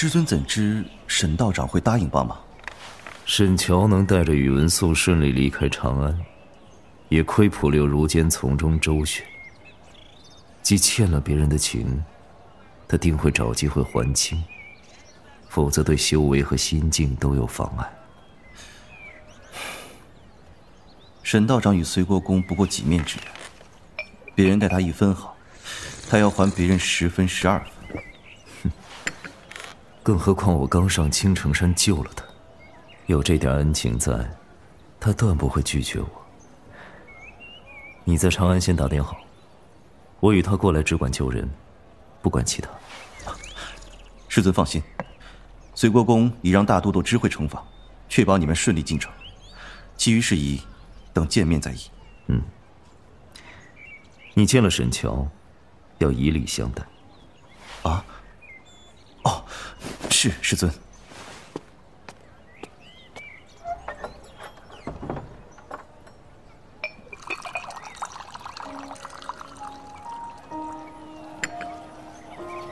师尊怎知沈道长会答应帮忙？沈乔能带着宇文素顺利离开长安，也亏普六如今从中周旋。既欠了别人的情，他定会找机会还清，否则对修为和心境都有妨碍。沈道长与隋国公不过几面之缘，别人待他一分好，他要还别人十分十二分。更何况我刚上青城山救了他，有这点恩情在，他断不会拒绝我。你在长安先打点好，我与他过来只管救人，不管其他。师尊放心，隋国公已让大都督知会城防，确保你们顺利进城。其余事宜，等见面再议。嗯，你见了沈乔，要以礼相待。啊。哦，是师尊。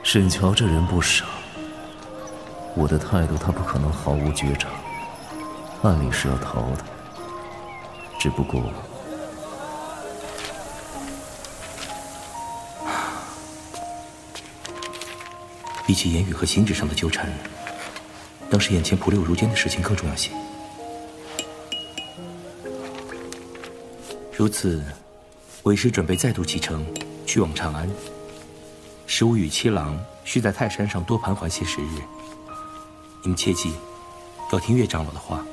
沈乔这人不傻，我的态度他不可能毫无觉察。按理是要逃的，只不过……比起言语和心智上的纠缠，当时眼前不六如坚的事情更重要些。如此，为师准备再度启程，去往长安。十五与七郎需在泰山上多盘桓些时日。你们切记，要听岳长老的话。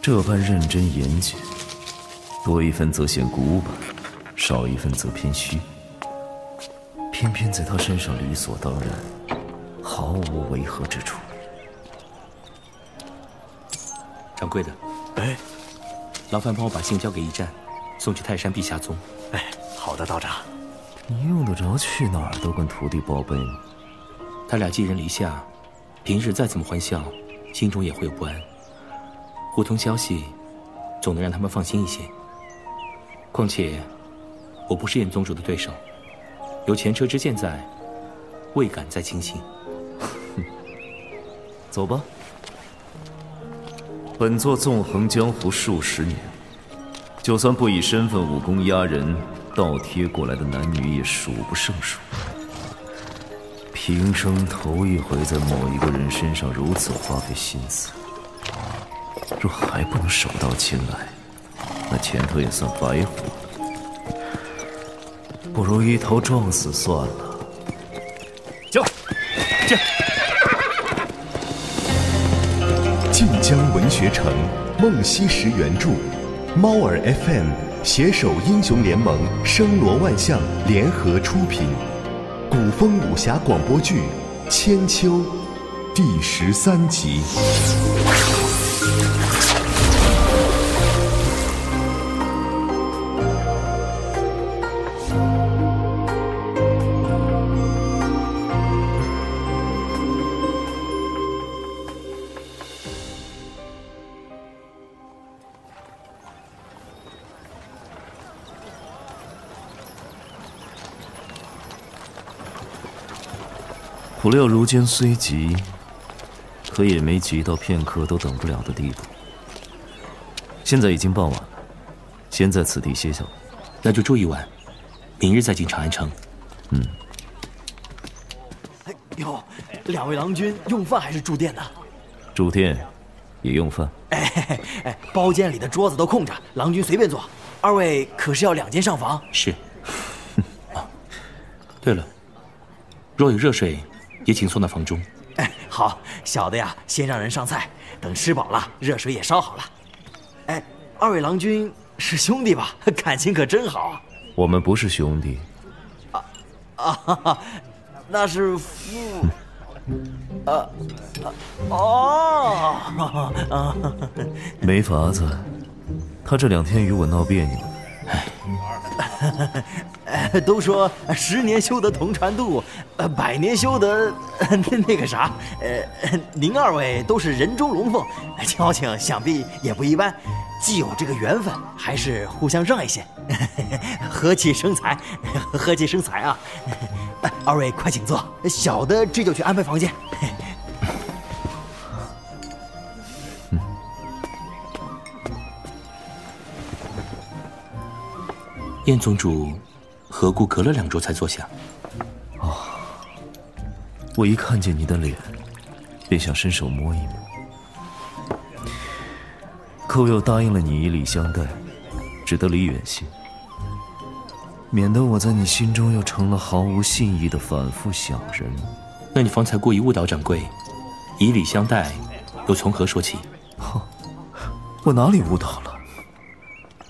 这般认真严谨，多一分则显古板，少一分则偏虚。偏偏在他身上理所当然，毫无违和之处。掌柜的，哎，劳烦帮我把信交给驿站，送去泰山碧霞宗。哎，好的，道长。你用得着去哪儿都跟徒弟报备吗？他俩寄人篱下，平日再怎么欢笑，心中也会有不安。互通消息，总能让他们放心一些。况且，我不是燕宗主的对手。有前车之鉴在，未敢再轻信。走吧。本座纵横江湖数十年，就算不以身份武功压人，倒贴过来的男女也数不胜数。平生头一回在某一个人身上如此花费心思，若还不能手到擒来，那前头也算白活。不如一头撞死算了。叫，这。晋江文学城，梦溪石原著，猫耳 FM 携手英雄联盟、声罗万象联合出品，古风武侠广播剧《千秋》第十三集。普六如今虽急，可也没急到片刻都等不了的地步。现在已经傍晚了，先在此地歇下。那就住一晚，明日再进长安城。嗯。哎呦，两位郎君用饭还是住店呢？住店，也用饭。哎哎，包间里的桌子都空着，郎君随便坐。二位可是要两间上房？是。啊，对了，若有热水。也请送到房中。哎，好，小的呀，先让人上菜，等吃饱了，热水也烧好了。哎，二位郎君是兄弟吧？感情可真好啊。我们不是兄弟。啊啊哈，那是父。啊啊哦啊，没法子，他这两天与我闹别扭。哎。都说十年修得同船渡，呃，百年修得那那个啥。呃，您二位都是人中龙凤，交情想必也不一般。既有这个缘分，还是互相让一些，和气生财，和气生财啊！二位快请坐，小的这就去安排房间。燕宗主，何故隔了两周才坐下？哦，我一看见你的脸，便想伸手摸一摸。可我又答应了你以礼相待，只得离远些，免得我在你心中又成了毫无信义的反复小人。那你方才故意误导掌柜，以礼相待，又从何说起？哼，我哪里误导了？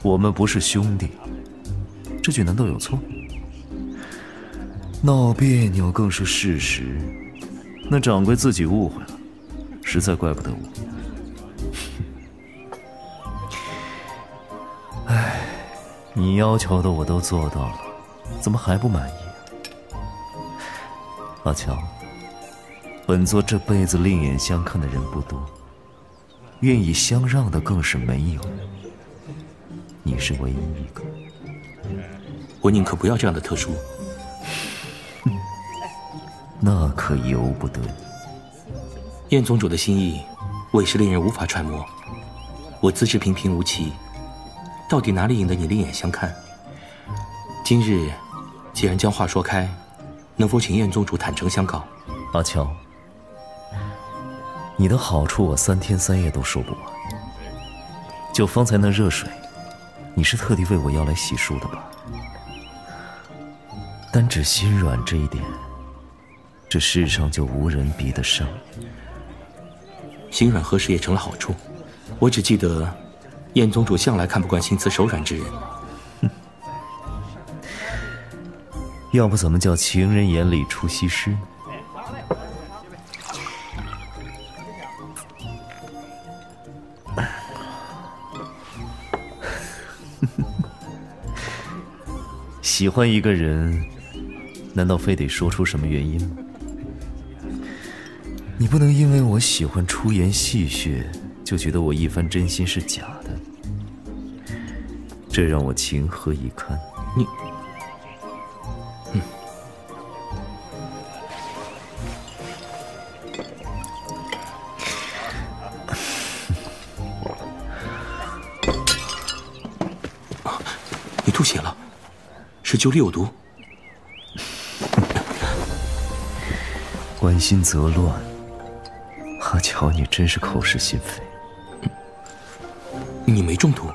我们不是兄弟。这句难道有错？闹别扭更是事实。那掌柜自己误会了，实在怪不得我。唉，你要求的我都做到了，怎么还不满意？阿乔，本座这辈子另眼相看的人不多，愿意相让的更是没有。你是唯一一个。我宁可不要这样的特殊，那可由不得你。燕宗主的心意，我也是令人无法揣摩。我资质平平无奇，到底哪里引得你另眼相看？今日既然将话说开，能否请燕宗主坦诚相告？阿乔，你的好处我三天三夜都说不完。就方才那热水，你是特地为我要来洗漱的吧？单指心软这一点，这世上就无人比得上。心软何时也成了好处？我只记得，燕宗主向来看不惯心慈手软之人。哼，要不怎么叫情人眼里出西施？喜欢一个人。难道非得说出什么原因吗？你不能因为我喜欢出言戏谑，就觉得我一番真心是假的，这让我情何以堪？你，嗯，你吐血了，是酒里有毒。关心则乱，阿乔，你真是口是心非。你没中毒？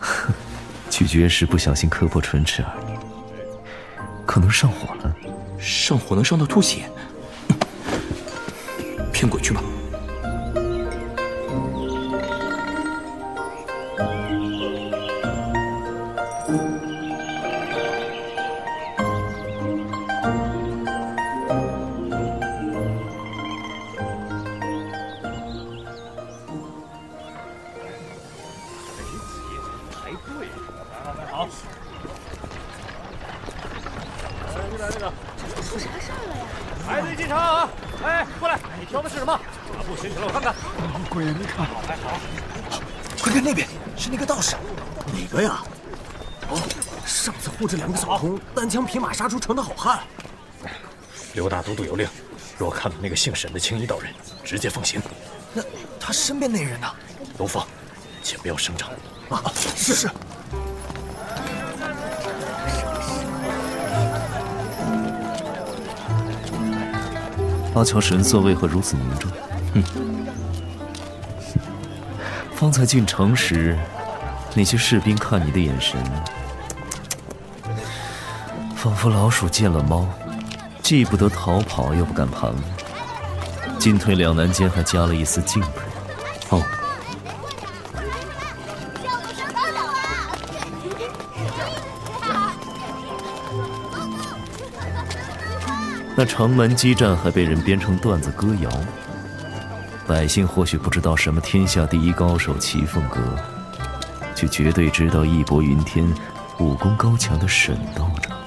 咀嚼时不小心磕破唇齿而已，可能上火了。上火能上到吐血？骗鬼去吧！单枪匹马杀出城的好汉，刘大都督有令，若看到那个姓沈的青衣道人，直接放行。那他身边那人呢？都放，且不要声张。啊，是是。阿乔神色为何如此凝重？哼，方才进城时，那些士兵看你的眼神。仿佛老鼠见了猫，既不得逃跑，又不敢盘问，进退两难间还加了一丝敬佩。哦，那城门激战还被人编成段子歌谣，百姓或许不知道什么天下第一高手齐凤阁，却绝对知道义薄云天。武功高强的沈道长。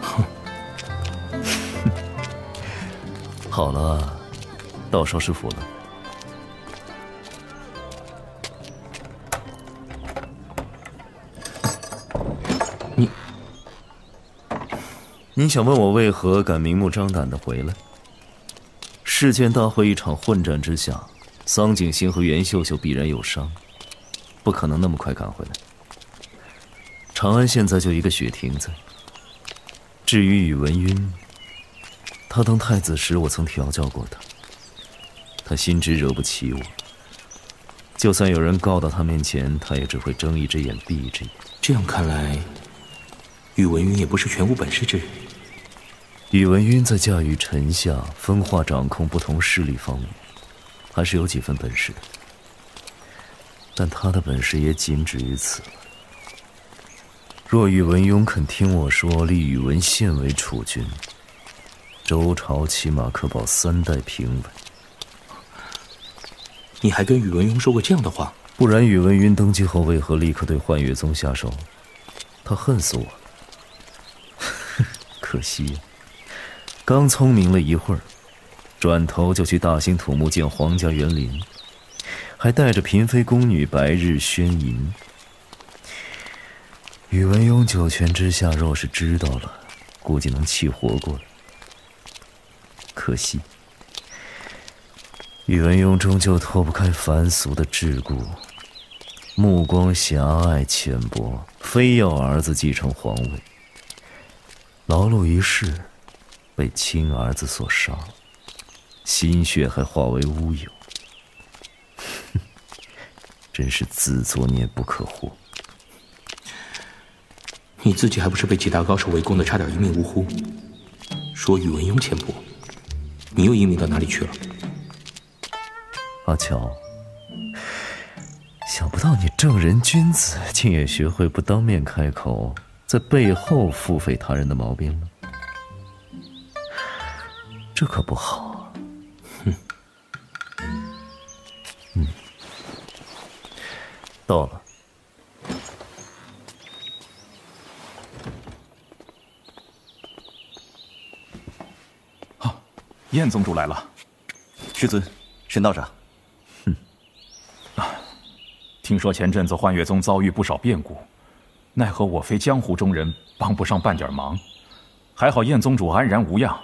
哼，好了，到少师府了。你，你想问我为何敢明目张胆的回来？事件大会一场混战之下，桑景星和袁秀秀必然有伤，不可能那么快赶回来。长安现在就一个雪亭子。至于宇文赟，他当太子时，我曾调教过他。他心知惹不起我，就算有人告到他面前，他也只会睁一只眼闭一只眼。这样看来，宇文赟也不是全无本事之人。宇文赟在驾驭臣下、分化掌控不同势力方面，还是有几分本事的。但他的本事也仅止于此了。若宇文邕肯听我说，立宇文宪为储君，周朝起码可保三代平稳。你还跟宇文邕说过这样的话？不然，宇文邕登基后为何立刻对幻月宗下手？他恨死我了。可惜，刚聪明了一会儿，转头就去大兴土木建皇家园林，还带着嫔妃宫女白日宣淫。宇文邕九泉之下，若是知道了，估计能气活过来。可惜，宇文邕终究脱不开凡俗的桎梏，目光狭隘浅薄，非要儿子继承皇位。劳碌一世，被亲儿子所杀，心血还化为乌有，真是自作孽不可活。你自己还不是被几大高手围攻的，差点一命呜呼。说宇文邕浅薄，你又英明到哪里去了？阿乔，想不到你正人君子，竟也学会不当面开口，在背后腹诽他人的毛病了。这可不好。到了。燕宗主来了，师尊，沈道长。哼，啊，听说前阵子幻月宗遭遇不少变故，奈何我非江湖中人，帮不上半点忙。还好燕宗主安然无恙，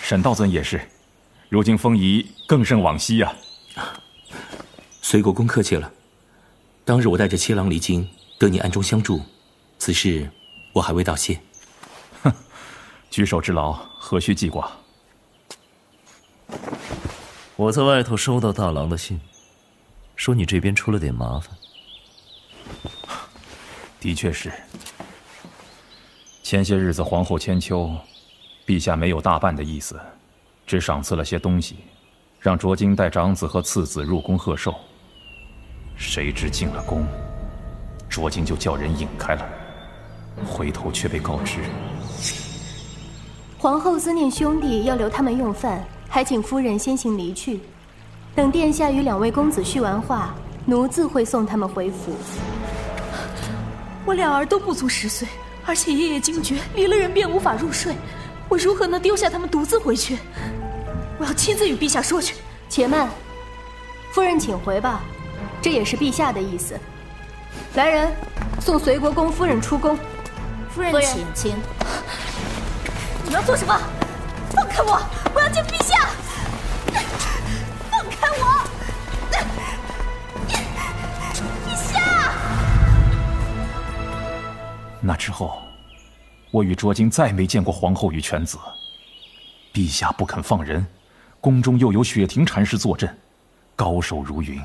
沈道尊也是，如今风仪更胜往昔呀。随国公客气了，当日我带着七郎离京，得你暗中相助，此事我还未道谢。哼，举手之劳，何须记挂。我在外头收到大郎的信，说你这边出了点麻烦。的确是，前些日子皇后千秋，陛下没有大办的意思，只赏赐了些东西，让卓金带长子和次子入宫贺寿。谁知进了宫，卓金就叫人引开了，回头却被告知，皇后思念兄弟，要留他们用饭。还请夫人先行离去，等殿下与两位公子叙完话，奴自会送他们回府。我两儿都不足十岁，而且夜夜惊觉，离了人便无法入睡，我如何能丢下他们独自回去？我要亲自与陛下说去。且慢，夫人请回吧，这也是陛下的意思。来人，送随国公夫人出宫。夫人请请。你要做什么？放开我！我要见陛下！放开我！陛下！那之后，我与卓晶再没见过皇后与犬子。陛下不肯放人，宫中又有雪亭禅师坐镇，高手如云，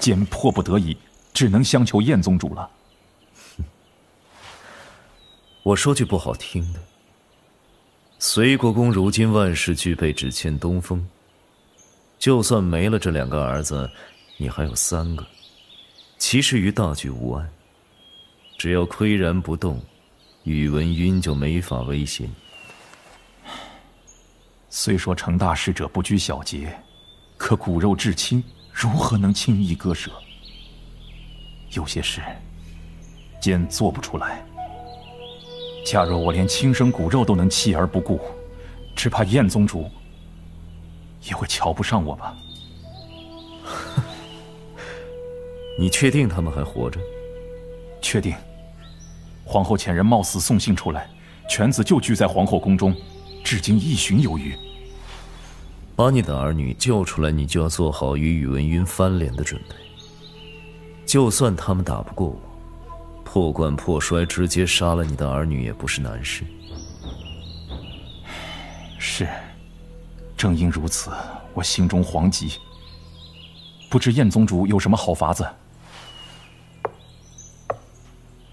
见迫不得已，只能相求燕宗主了。我说句不好听的。隋国公如今万事俱备，只欠东风。就算没了这两个儿子，你还有三个，其实于大局无碍。只要岿然不动，宇文赟就没法威胁你。虽说成大事者不拘小节，可骨肉至亲，如何能轻易割舍？有些事，间做不出来。假若我连亲生骨肉都能弃而不顾，只怕燕宗主也会瞧不上我吧。你确定他们还活着？确定。皇后遣人冒死送信出来，犬子就居在皇后宫中，至今一旬有余。把你的儿女救出来，你就要做好与宇文赟翻脸的准备。就算他们打不过我，破罐破摔，直接杀了你的儿女也不是难事。是，正因如此，我心中惶急。不知燕宗主有什么好法子？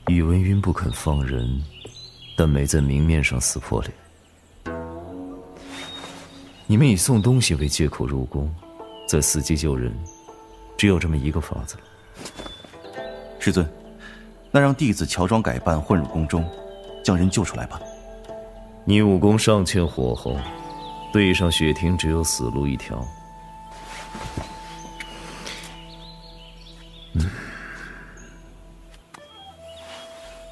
宇文赟不肯放人，但没在明面上撕破脸。你们以送东西为借口入宫，再伺机救人，只有这么一个法子了。师尊，那让弟子乔装改扮混入宫中，将人救出来吧。你武功尚欠火候，对上雪婷只有死路一条。嗯。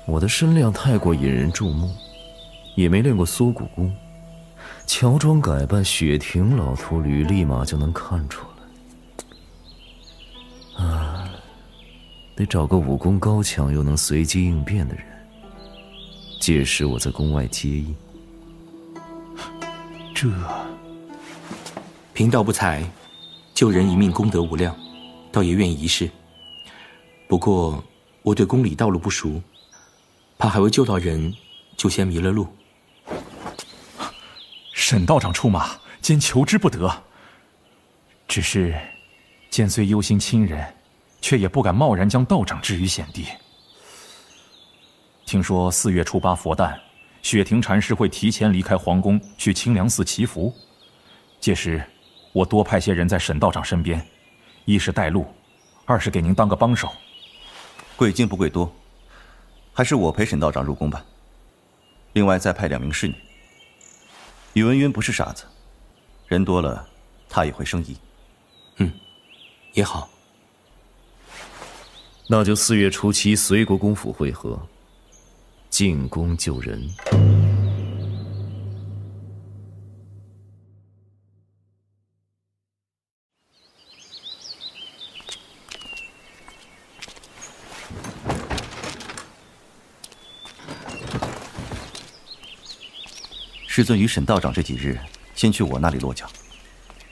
我的身量太过引人注目，也没练过缩骨功，乔装改扮雪婷老秃驴立马就能看出来。啊，得找个武功高强又能随机应变的人，届时我在宫外接应。这贫道不才，救人一命功德无量，倒也愿意一试。不过我对宫里道路不熟。怕还未救到人，就先迷了路。沈道长出马，兼求之不得。只是，剑虽忧心亲人，却也不敢贸然将道长置于险地。听说四月初八佛诞，雪庭禅师会提前离开皇宫去清凉寺祈福，届时我多派些人在沈道长身边，一是带路，二是给您当个帮手。贵精不贵多。还是我陪沈道长入宫吧。另外再派两名侍女。宇文渊不是傻子，人多了，他也会生疑。嗯，也好。那就四月初七随国公府会合，进宫救人。师尊与沈道长这几日先去我那里落脚，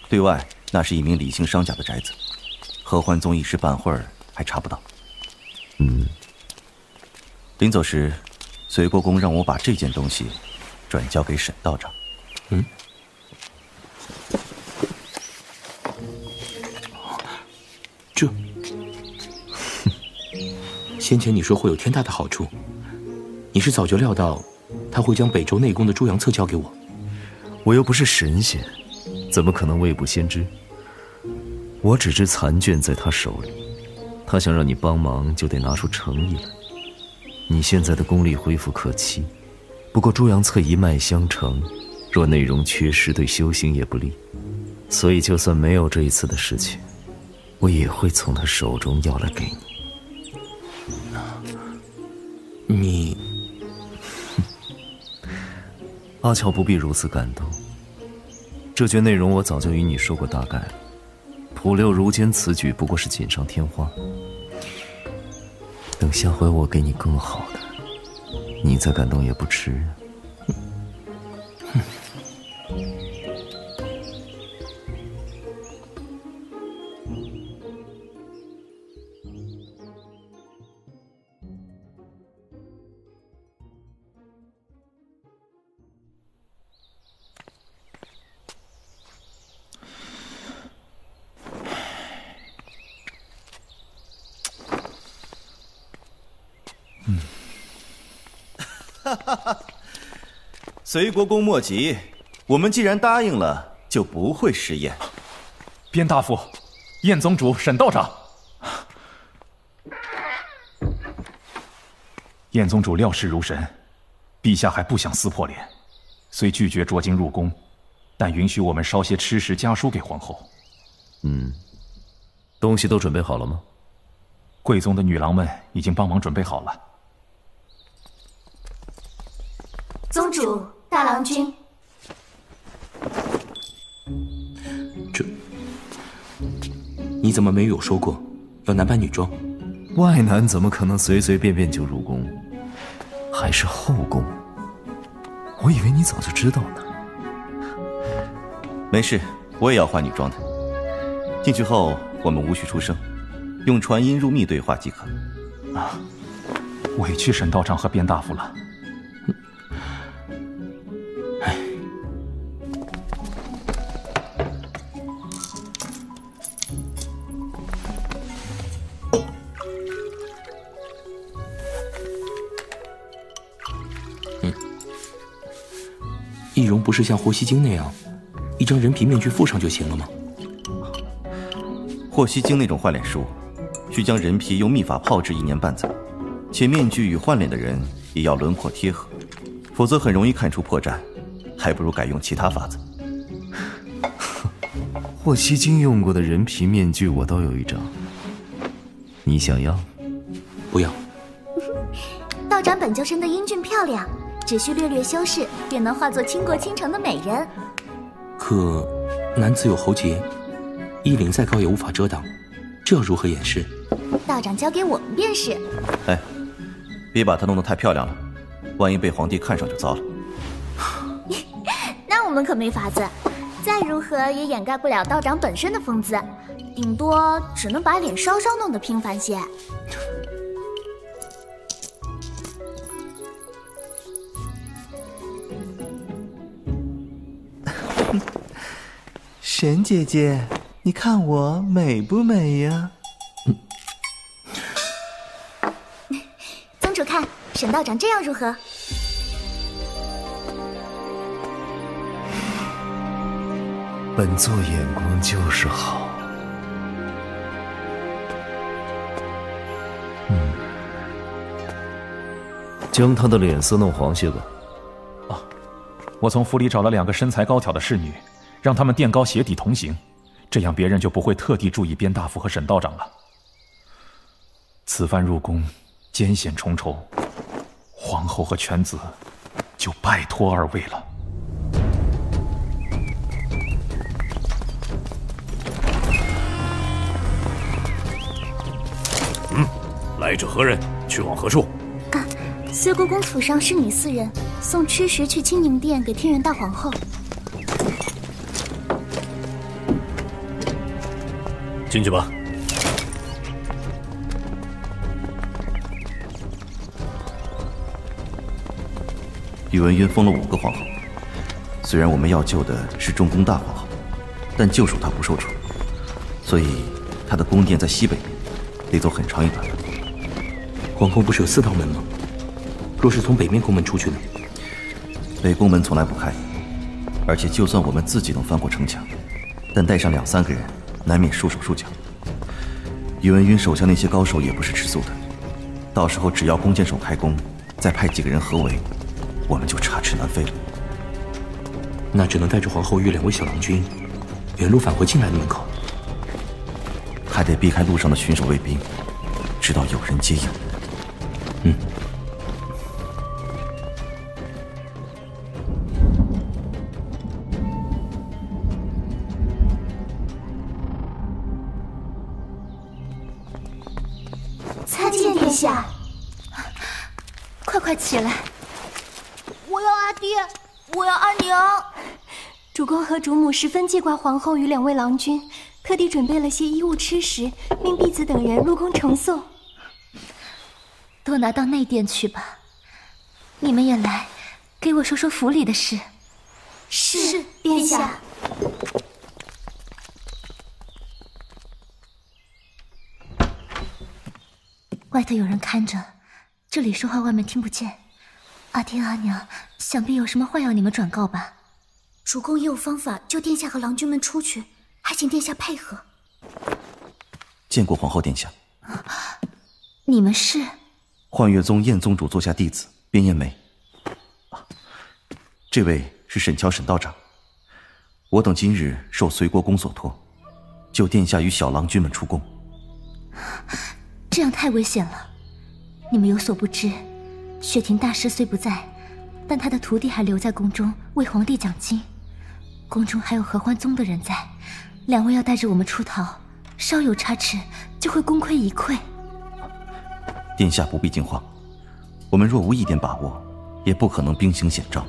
对外那是一名李姓商家的宅子，合欢宗一时半会儿还查不到。嗯。临走时，随国公让我把这件东西转交给沈道长。嗯。这，先前你说会有天大的好处，你是早就料到？他会将北周内宫的朱阳册交给我，我又不是神仙，怎么可能未卜先知？我只知残卷在他手里，他想让你帮忙，就得拿出诚意来。你现在的功力恢复可期，不过朱阳册一脉相承，若内容缺失，对修行也不利。所以，就算没有这一次的事情，我也会从他手中要来给你。阿乔不必如此感动。这卷内容我早就与你说过大概了。普六如今此举不过是锦上添花。等下回我给你更好的，你再感动也不迟。随国公莫急，我们既然答应了，就不会食言。边大夫、燕宗主、沈道长，燕宗主料事如神，陛下还不想撕破脸，虽拒绝捉金入宫，但允许我们烧些吃食家书给皇后。嗯，东西都准备好了吗？贵宗的女郎们已经帮忙准备好了。宗主，大郎君。这，你怎么没有说过要男扮女装？外男怎么可能随随便便就入宫？还是后宫？我以为你早就知道呢。没事，我也要换女装的。进去后，我们无需出声，用传音入密对话即可。啊，委屈沈道长和卞大夫了。是像霍希京那样，一张人皮面具附上就行了吗？霍希京那种换脸术，需将人皮用秘法泡制一年半载，且面具与换脸的人也要轮廓贴合，否则很容易看出破绽，还不如改用其他法子。霍希金用过的人皮面具，我倒有一张，你想要？不要。道长本就生得英俊漂亮，只需略略修饰，便能化作倾国倾城的美人。可，男子有喉结。衣领再高也无法遮挡，这要如何掩饰？道长交给我们便是。哎，别把她弄得太漂亮了，万一被皇帝看上就糟了。那我们可没法子，再如何也掩盖不了道长本身的风姿，顶多只能把脸稍稍弄得平凡些。沈姐姐。你看我美不美呀？宗主看，沈道长这样如何？本座眼光就是好。嗯，将他的脸色弄黄些吧。啊，我从府里找了两个身材高挑的侍女，让他们垫高鞋底同行。这样别人就不会特地注意边大夫和沈道长了。此番入宫，艰险重重，皇后和犬子就拜托二位了。嗯，来者何人？去往何处？啊，薛国公府上侍女四人，送吃食去清宁殿给天元大皇后。进去吧。宇文赟封了五个皇后，虽然我们要救的是中宫大皇后，但救赎她不受宠，所以她的宫殿在西北面，得走很长一段路。皇宫不是有四道门吗？若是从北面宫门出去呢？北宫门从来不开，而且就算我们自己能翻过城墙，但带上两三个人。难免束手束脚。宇文赟手下那些高手也不是吃素的，到时候只要弓箭手开弓，再派几个人合围，我们就插翅难飞了。那只能带着皇后与两位小郎君，原路返回进来的门口。还得避开路上的巡守卫兵，直到有人接应。我要阿爹，我要阿娘。主公和主母十分记挂皇后与两位郎君，特地准备了些衣物吃食，命婢子等人入宫呈送。都拿到内殿去吧。你们也来，给我说说府里的事。是，殿下。外头有人看着，这里说话外面听不见。阿爹阿娘，想必有什么话要你们转告吧？主公也有方法救殿下和郎君们出去，还请殿下配合。见过皇后殿下。你们是？幻月宗燕宗主座下弟子边燕梅。这位是沈乔沈道长。我等今日受隋国公所托，救殿下与小郎君们出宫。这样太危险了，你们有所不知，雪庭大师虽不在，但他的徒弟还留在宫中为皇帝讲经，宫中还有合欢宗的人在，两位要带着我们出逃，稍有差池就会功亏一篑。殿下不必惊慌，我们若无一点把握，也不可能兵行险招。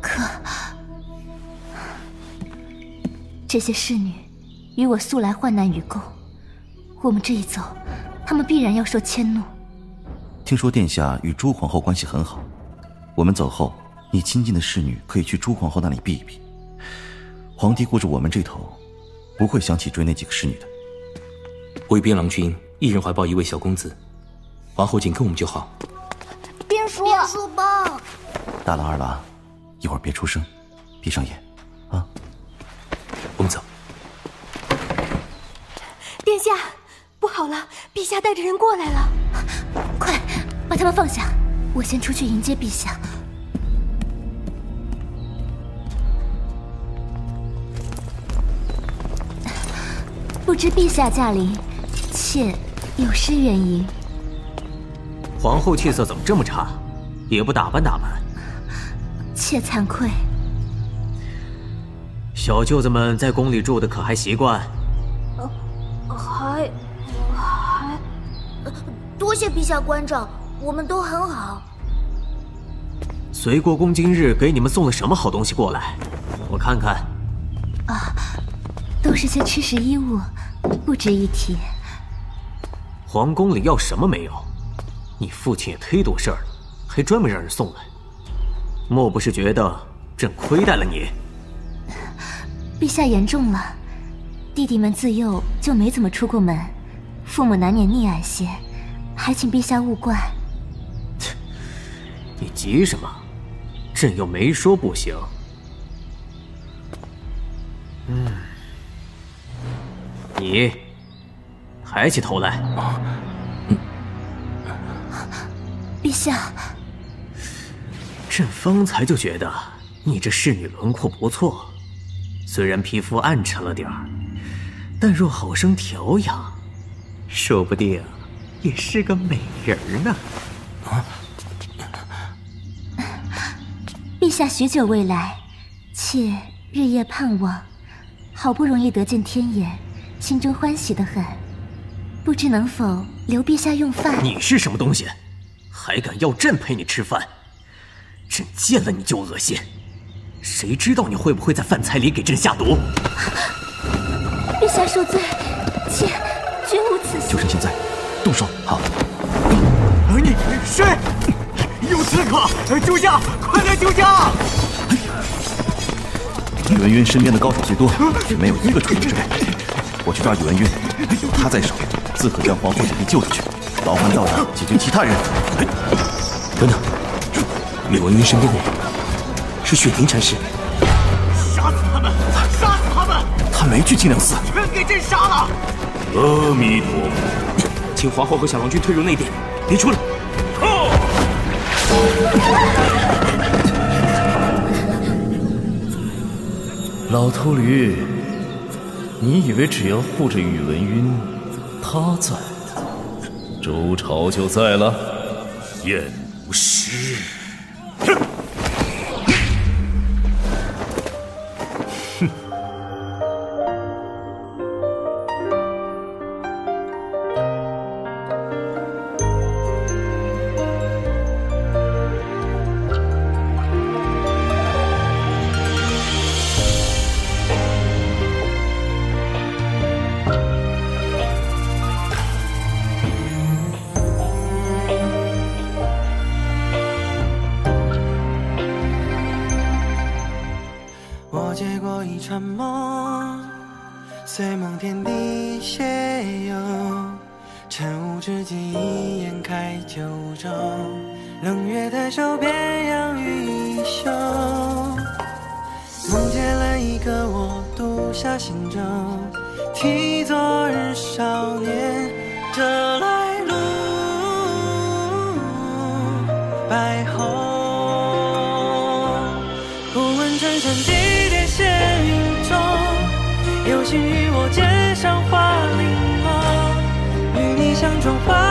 可这些侍女与我素来患难与共，我们这一走，他们必然要受迁怒。听说殿下与朱皇后关系很好，我们走后，你亲近的侍女可以去朱皇后那里避一避。皇帝顾着我们这头，不会想起追那几个侍女的。卫边郎君一人怀抱一位小公子，皇后紧跟我们就好。边叔，边叔包。大郎、二郎，一会儿别出声，闭上眼，啊。我们走。殿下，不好了，陛下带着人过来了，快把他们放下，我先出去迎接陛下。不知陛下驾临，妾有失远迎。皇后气色怎么这么差？也不打扮打扮？妾惭愧。小舅子们在宫里住的可还习惯？还还，多谢陛下关照，我们都很好。隋国公今日给你们送了什么好东西过来？我看看。啊，都是些吃食衣物，不值一提。皇宫里要什么没有？你父亲也忒多事儿了，还专门让人送来。莫不是觉得朕亏待了你？陛下言重了，弟弟们自幼就没怎么出过门，父母难免溺爱些，还请陛下勿怪。切，你急什么？朕又没说不行。嗯，你抬起头来。陛下，朕方才就觉得你这侍女轮廓不错。虽然皮肤暗沉了点儿，但若好生调养，说不定也是个美人呢。啊！下许久未来，妾日夜盼望，好不容易得见天颜，心中欢喜的很。不知能否留陛下用饭？你是什么东西，还敢要朕陪你吃饭？朕见了你就恶心。谁知道你会不会在饭菜里给朕下毒？陛下恕罪，妾绝无此心。就是现在，动手！好。你谁？有刺客！救驾！快来救驾！宇文赟身边的高手最多，却没有一个出手之辈。我去抓宇文赟，有他在手，自可将皇后姐弟救出去，劳烦道长解决其他人。等等，宇文赟身边的人。是雪婷禅师，杀死他们！杀死他们！他没去清凉寺，全给朕杀了！阿弥陀佛，请皇后和小郎君退入内殿，别出来。老秃驴，你以为只要护着宇文赟，他在，周朝就在了？燕醉梦天地斜游，晨雾之际一眼开九州。冷月抬手，边阳雨衣袖。梦见了一个我，独下行舟，替昨日少年，折了。走。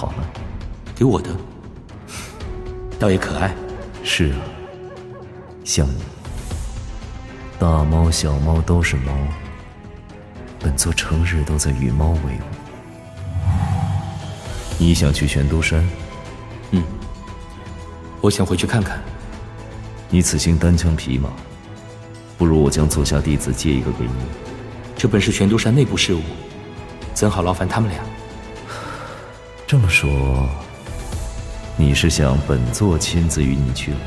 好了，给我的，倒也可爱。是啊，像你，大猫小猫都是猫，本座成日都在与猫为伍。你想去玄都山？嗯，我想回去看看。你此行单枪匹马，不如我将座下弟子借一个给你。这本是玄都山内部事务，怎好劳烦他们俩？这么说，你是想本座亲自与你去了？